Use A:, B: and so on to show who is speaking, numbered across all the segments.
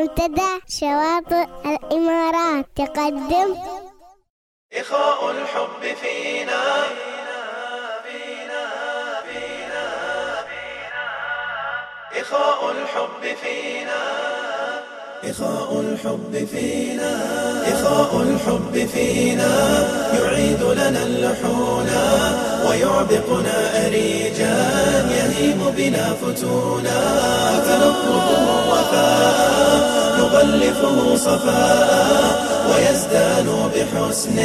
A: منتدى شواطئ الإمارات. تقدم.
B: إخاء الحب فينا. إخاء الحب فينا. إخاء الحب فينا. إخاء الحب فينا. يعيد لنا اللحونا ويعبقنا أريجا. يهيم بنا فتونا فنطلبه وفاء نغلفه صفاء ويزدان بحسن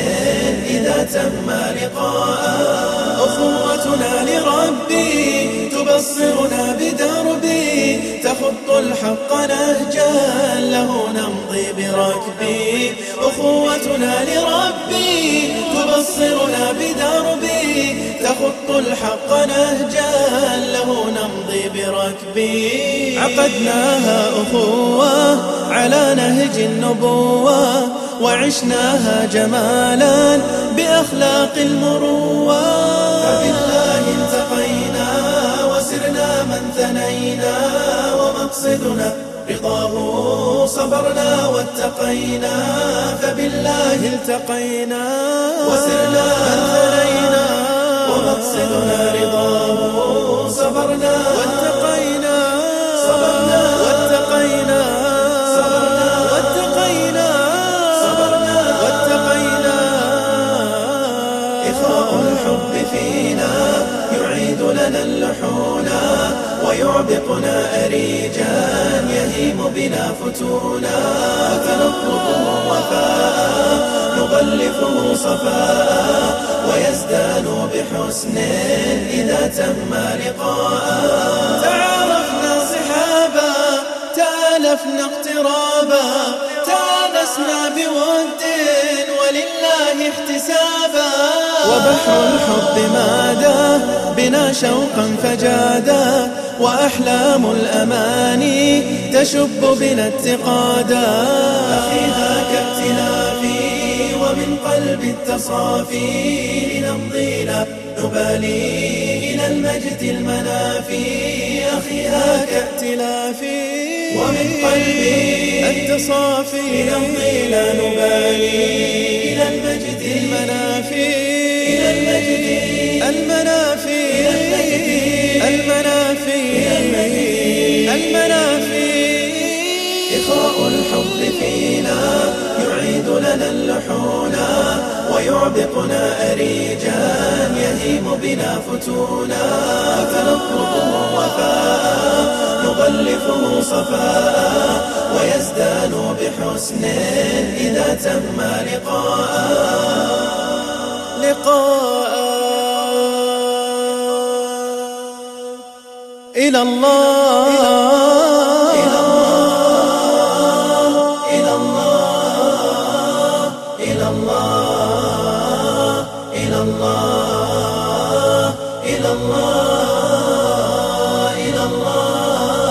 B: إذا تم لقاء. أخوتنا لربي تبصرنا بدربي تخط الحق نهجا له نمضي بركبي. أخوتنا لربي تبصرنا بدربي تخط الحق نهجا بركبي عقدناها أخوة على نهج النبوة وعشناها جمالا بأخلاق المروة. فبالله التقينا وسرنا من ثنينا ومقصدنا رضاه صبرنا واتقينا. فبالله التقينا وسرنا من ثنينا ومقصدنا رضاه صبرنا واتقينا صبرنا واتقينا صبرنا واتقينا صبرنا. واتقينا. إخاء الحب فينا يعيد لنا اللحونا ويعبقنا أريجا يهيم بنا فتونا. فنطلبه وفاء نغلفه صفاء ويزدان بحسن إذا تم لقاء. تعارفنا صحابا تآلفنا اقترابا تآنسنا بود ولله احتسابا. وبحر الحب مادا بنا شوقا فجادا. وأحلام الأماني تشب بنا اتقادا. أخيها كابتلافي ومن قلب التصافي لنمضي لا نبالي إلى المجد المنافي. أخيها كائتلافي ومن قلبي التصافي لنمضي لا نبالي إلى المجد المنافي. إلى المجد المنافي. لنا اللحونا ويعبقنا أريجا يهيم بنا فتونا فنطلبه وفاء نغلفه صفاء ويزدان بحسن إذا تم لقاء. لقاء إلى الله. إلى الله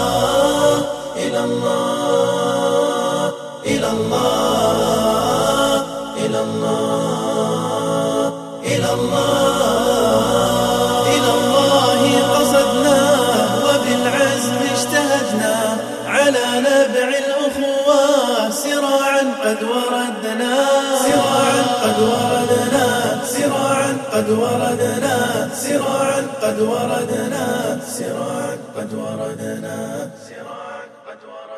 B: إلى الله إلى الله إلى الله إلى الله إلى وبالعزم اجتهدنا على نبع الأخوة سراعا قد وردنا سراعا قد وردنا سراعا قد وردنا سراعا قد وردنا سراعا قد وردنا سراعا